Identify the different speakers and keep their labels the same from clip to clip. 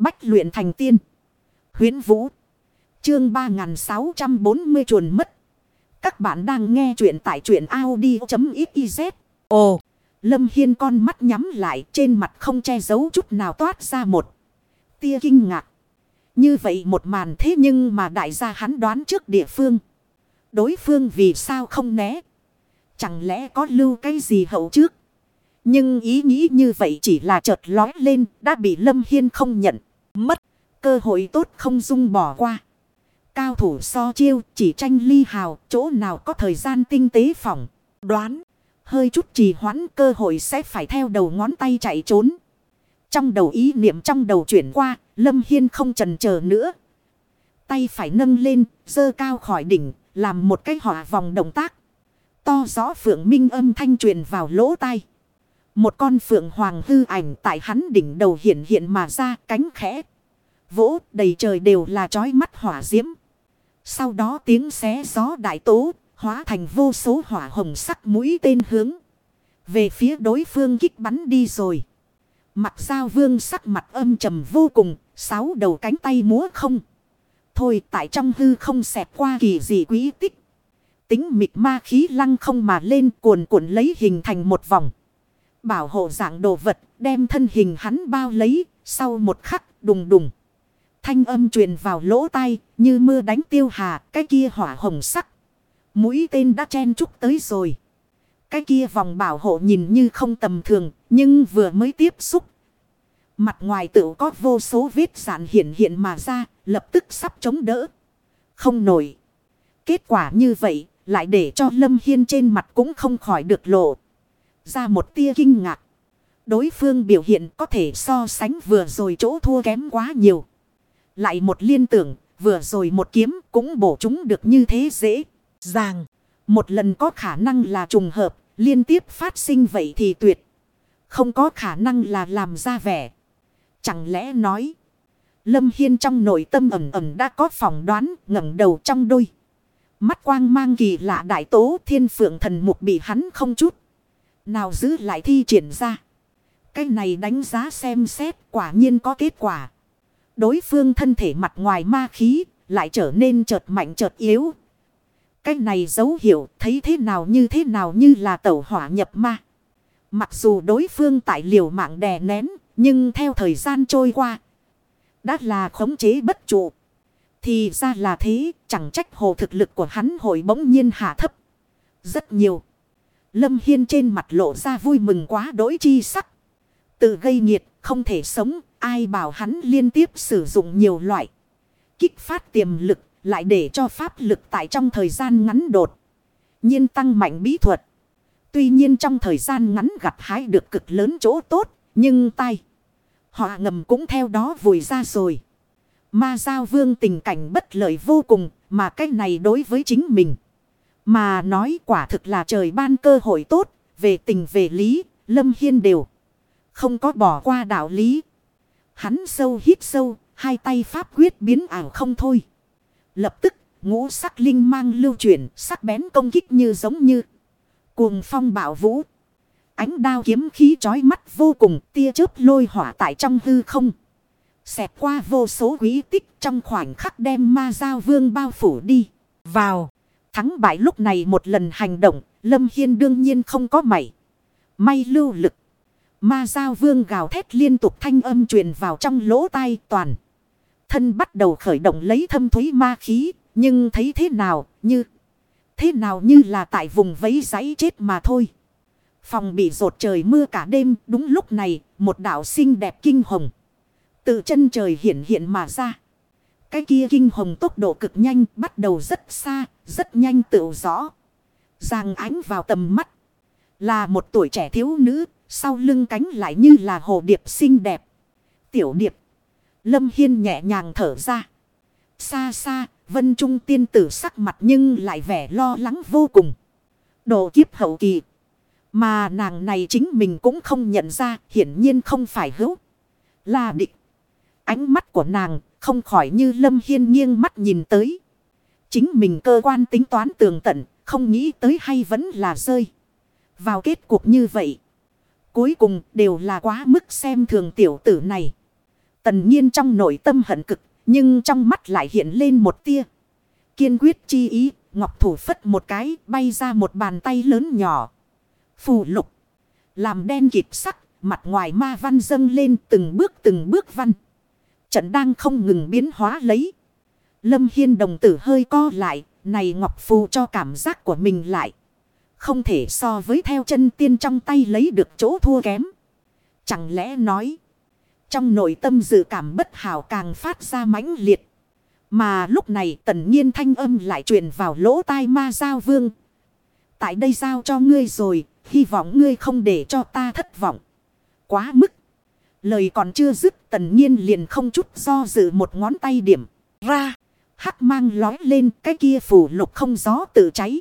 Speaker 1: Bách luyện thành tiên. Huyến Vũ. Chương 3640 chuồn mất. Các bạn đang nghe truyện tại truyện Audi.xyz. Ồ, Lâm Hiên con mắt nhắm lại trên mặt không che giấu chút nào toát ra một tia kinh ngạc. Như vậy một màn thế nhưng mà đại gia hắn đoán trước địa phương. Đối phương vì sao không né? Chẳng lẽ có lưu cái gì hậu trước? Nhưng ý nghĩ như vậy chỉ là chợt lói lên đã bị Lâm Hiên không nhận. Mất, cơ hội tốt không dung bỏ qua. Cao thủ so chiêu, chỉ tranh ly hào, chỗ nào có thời gian tinh tế phỏng. Đoán hơi chút trì hoãn, cơ hội sẽ phải theo đầu ngón tay chạy trốn. Trong đầu ý niệm trong đầu chuyển qua, Lâm Hiên không trần chờ nữa. Tay phải nâng lên dơ cao khỏi đỉnh, làm một cái họa vòng động tác. To rõ phượng minh âm thanh truyền vào lỗ tai. Một con phượng hoàng hư ảnh tại hắn đỉnh đầu hiện hiện mà ra cánh khẽ. Vỗ đầy trời đều là trói mắt hỏa diễm. Sau đó tiếng xé gió đại tố hóa thành vô số hỏa hồng sắc mũi tên hướng. Về phía đối phương kích bắn đi rồi. Mặt sao vương sắc mặt âm trầm vô cùng, sáu đầu cánh tay múa không. Thôi tại trong hư không xẹt qua kỳ dị quý tích. Tính mịt ma khí lăng không mà lên cuồn cuộn lấy hình thành một vòng. Bảo hộ dạng đồ vật, đem thân hình hắn bao lấy, sau một khắc đùng đùng. Thanh âm truyền vào lỗ tai, như mưa đánh tiêu hà, cái kia hỏa hồng sắc. Mũi tên đã chen chúc tới rồi. Cái kia vòng bảo hộ nhìn như không tầm thường, nhưng vừa mới tiếp xúc. Mặt ngoài tự có vô số vết sản hiện hiện mà ra, lập tức sắp chống đỡ. Không nổi. Kết quả như vậy, lại để cho Lâm Hiên trên mặt cũng không khỏi được lộ. Ra một tia kinh ngạc. Đối phương biểu hiện có thể so sánh vừa rồi chỗ thua kém quá nhiều. Lại một liên tưởng, vừa rồi một kiếm cũng bổ chúng được như thế dễ. dàng một lần có khả năng là trùng hợp, liên tiếp phát sinh vậy thì tuyệt. Không có khả năng là làm ra vẻ. Chẳng lẽ nói, Lâm Hiên trong nội tâm ẩm ẩm đã có phỏng đoán ngẩng đầu trong đôi. Mắt quang mang kỳ lạ đại tố thiên phượng thần mục bị hắn không chút. Nào giữ lại thi triển ra. Cái này đánh giá xem xét quả nhiên có kết quả. Đối phương thân thể mặt ngoài ma khí lại trở nên chợt mạnh chợt yếu. Cái này dấu hiệu thấy thế nào như thế nào như là tẩu hỏa nhập ma. Mặc dù đối phương tại liều mạng đè nén, nhưng theo thời gian trôi qua. Đã là khống chế bất trụ. Thì ra là thế, chẳng trách hồ thực lực của hắn hội bỗng nhiên hạ thấp. Rất nhiều. Lâm Hiên trên mặt lộ ra vui mừng quá đối chi sắc. Tự gây nhiệt không thể sống, Ai bảo hắn liên tiếp sử dụng nhiều loại. Kích phát tiềm lực, lại để cho pháp lực tại trong thời gian ngắn đột. nhiên tăng mạnh bí thuật. Tuy nhiên trong thời gian ngắn gặt hái được cực lớn chỗ tốt. Nhưng tay. Họ ngầm cũng theo đó vùi ra rồi. Ma giao vương tình cảnh bất lợi vô cùng. Mà cái này đối với chính mình. Mà nói quả thực là trời ban cơ hội tốt. Về tình về lý. Lâm Hiên đều. Không có bỏ qua đạo lý. Hắn sâu hít sâu, hai tay pháp quyết biến ảo không thôi. Lập tức, ngũ sắc linh mang lưu chuyển, sắc bén công kích như giống như cuồng phong bạo vũ. Ánh đao kiếm khí chói mắt vô cùng, tia chớp lôi hỏa tại trong hư không. Xẹp qua vô số quý tích trong khoảnh khắc đem ma giao vương bao phủ đi. Vào, thắng bại lúc này một lần hành động, Lâm Hiên đương nhiên không có mảy. May lưu lực. Ma giao vương gào thét liên tục thanh âm truyền vào trong lỗ tai toàn. Thân bắt đầu khởi động lấy thâm thúy ma khí. Nhưng thấy thế nào như. Thế nào như là tại vùng vấy giấy chết mà thôi. Phòng bị rột trời mưa cả đêm. Đúng lúc này một đạo xinh đẹp kinh hồng. Từ chân trời hiện hiện mà ra. Cái kia kinh hồng tốc độ cực nhanh bắt đầu rất xa. Rất nhanh tự rõ. Giang ánh vào tầm mắt. Là một tuổi trẻ thiếu nữ sau lưng cánh lại như là hồ điệp xinh đẹp. Tiểu điệp. Lâm Hiên nhẹ nhàng thở ra. Xa xa, vân trung tiên tử sắc mặt nhưng lại vẻ lo lắng vô cùng. Độ kiếp hậu kỳ. Mà nàng này chính mình cũng không nhận ra, hiển nhiên không phải hữu. Là địch. Ánh mắt của nàng không khỏi như Lâm Hiên nghiêng mắt nhìn tới. Chính mình cơ quan tính toán tường tận, không nghĩ tới hay vẫn là rơi. Vào kết cục như vậy. Cuối cùng đều là quá mức xem thường tiểu tử này. Tần nhiên trong nội tâm hận cực. Nhưng trong mắt lại hiện lên một tia. Kiên quyết chi ý. Ngọc thủ phất một cái bay ra một bàn tay lớn nhỏ. Phù lục. Làm đen kịp sắc. Mặt ngoài ma văn dâng lên từng bước từng bước văn. Trận đang không ngừng biến hóa lấy. Lâm Hiên đồng tử hơi co lại. Này Ngọc Phù cho cảm giác của mình lại. Không thể so với theo chân tiên trong tay lấy được chỗ thua kém. Chẳng lẽ nói. Trong nội tâm dự cảm bất hảo càng phát ra mãnh liệt. Mà lúc này tần nhiên thanh âm lại truyền vào lỗ tai ma giao vương. Tại đây giao cho ngươi rồi. Hy vọng ngươi không để cho ta thất vọng. Quá mức. Lời còn chưa dứt, tần nhiên liền không chút do dự một ngón tay điểm ra. Hắc mang lói lên cái kia phủ lục không gió tự cháy.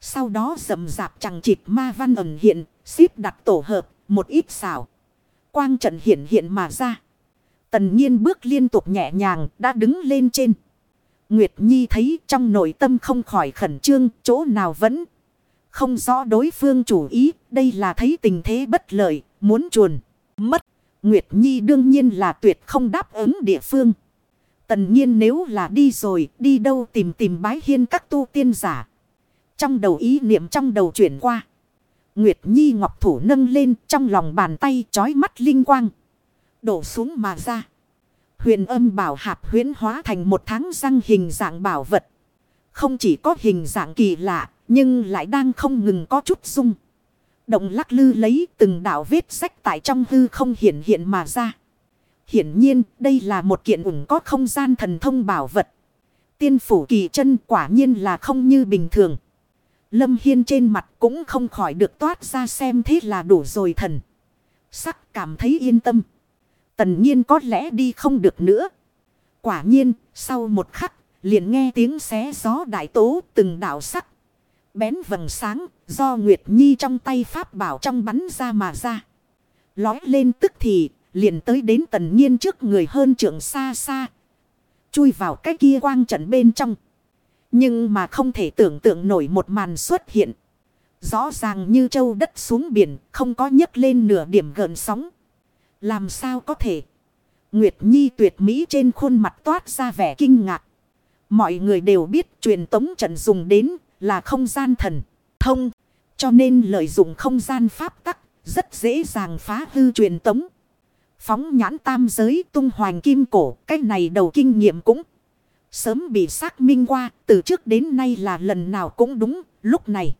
Speaker 1: Sau đó rầm rạp chẳng chịt ma văn ẩn hiện, xếp đặt tổ hợp, một ít xảo. Quang trận hiện hiện mà ra. Tần nhiên bước liên tục nhẹ nhàng, đã đứng lên trên. Nguyệt Nhi thấy trong nội tâm không khỏi khẩn trương, chỗ nào vẫn không rõ đối phương chủ ý, đây là thấy tình thế bất lợi, muốn chuồn, mất. Nguyệt Nhi đương nhiên là tuyệt không đáp ứng địa phương. Tần nhiên nếu là đi rồi, đi đâu tìm tìm bái hiên các tu tiên giả. Trong đầu ý niệm trong đầu chuyển qua. Nguyệt Nhi ngọc thủ nâng lên trong lòng bàn tay trói mắt linh quang. Đổ xuống mà ra. Huyền âm bảo hạp huyến hóa thành một tháng răng hình dạng bảo vật. Không chỉ có hình dạng kỳ lạ, nhưng lại đang không ngừng có chút rung. Động lắc lư lấy từng đạo vết sách tại trong hư không hiện hiện mà ra. Hiển nhiên, đây là một kiện ủng có không gian thần thông bảo vật. Tiên phủ kỳ chân quả nhiên là không như bình thường. Lâm Hiên trên mặt cũng không khỏi được toát ra xem thế là đủ rồi thần. Sắc cảm thấy yên tâm. Tần nhiên có lẽ đi không được nữa. Quả nhiên, sau một khắc, liền nghe tiếng xé gió đại tố từng đạo sắc. Bén vầng sáng, do Nguyệt Nhi trong tay pháp bảo trong bắn ra mà ra. Lói lên tức thì, liền tới đến tần nhiên trước người hơn trưởng xa xa. Chui vào cái kia quang trận bên trong. Nhưng mà không thể tưởng tượng nổi một màn xuất hiện. Rõ ràng như châu đất xuống biển, không có nhấc lên nửa điểm gần sóng. Làm sao có thể? Nguyệt Nhi tuyệt mỹ trên khuôn mặt toát ra vẻ kinh ngạc. Mọi người đều biết truyền tống trận dùng đến là không gian thần, thông. Cho nên lợi dụng không gian pháp tắc, rất dễ dàng phá hư truyền tống. Phóng nhãn tam giới tung hoành kim cổ, cái này đầu kinh nghiệm cũng sớm bị xác minh qua, từ trước đến nay là lần nào cũng đúng, lúc này.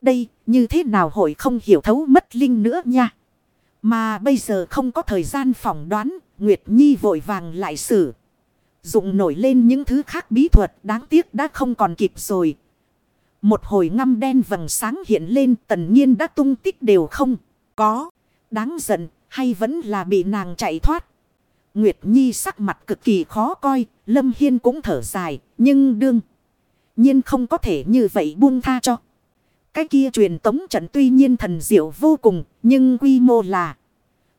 Speaker 1: Đây, như thế nào hội không hiểu thấu mất linh nữa nha. Mà bây giờ không có thời gian phỏng đoán, Nguyệt Nhi vội vàng lại xử. Dụng nổi lên những thứ khác bí thuật đáng tiếc đã không còn kịp rồi. Một hồi ngăm đen vầng sáng hiện lên tần nhiên đã tung tích đều không. Có. Đáng giận hay vẫn là bị nàng chạy thoát. Nguyệt Nhi sắc mặt cực kỳ khó coi. Lâm Hiên cũng thở dài. Nhưng đương. nhiên không có thể như vậy buông tha cho. Cái kia truyền tống trận tuy nhiên thần diệu vô cùng. Nhưng quy mô là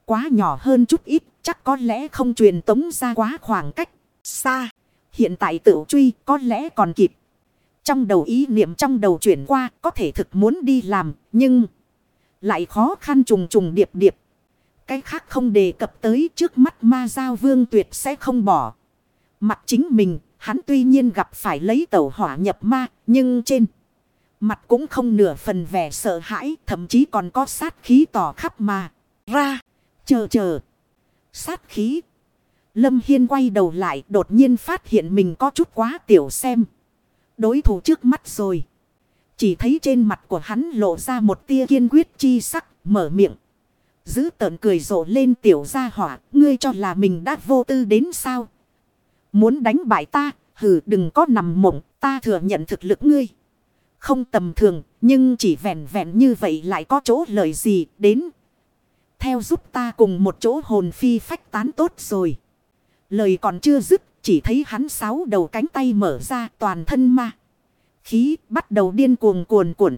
Speaker 1: quá nhỏ hơn chút ít. Chắc có lẽ không truyền tống ra quá khoảng cách xa. Hiện tại tự truy có lẽ còn kịp. Trong đầu ý niệm trong đầu chuyển qua, có thể thực muốn đi làm. Nhưng lại khó khăn trùng trùng điệp điệp. Cái khác không đề cập tới trước mắt ma giao vương tuyệt sẽ không bỏ. Mặt chính mình, hắn tuy nhiên gặp phải lấy tẩu hỏa nhập ma, nhưng trên mặt cũng không nửa phần vẻ sợ hãi, thậm chí còn có sát khí tỏ khắp mà. Ra, chờ chờ. Sát khí. Lâm Hiên quay đầu lại đột nhiên phát hiện mình có chút quá tiểu xem. Đối thủ trước mắt rồi. Chỉ thấy trên mặt của hắn lộ ra một tia kiên quyết chi sắc, mở miệng. Giữ tợn cười rộ lên tiểu gia hỏa, ngươi cho là mình đã vô tư đến sao? Muốn đánh bại ta, hừ đừng có nằm mộng, ta thừa nhận thực lực ngươi. Không tầm thường, nhưng chỉ vẹn vẹn như vậy lại có chỗ lợi gì đến. Theo giúp ta cùng một chỗ hồn phi phách tán tốt rồi. Lời còn chưa dứt, chỉ thấy hắn sáu đầu cánh tay mở ra toàn thân ma. Khí bắt đầu điên cuồng cuồn cuộn.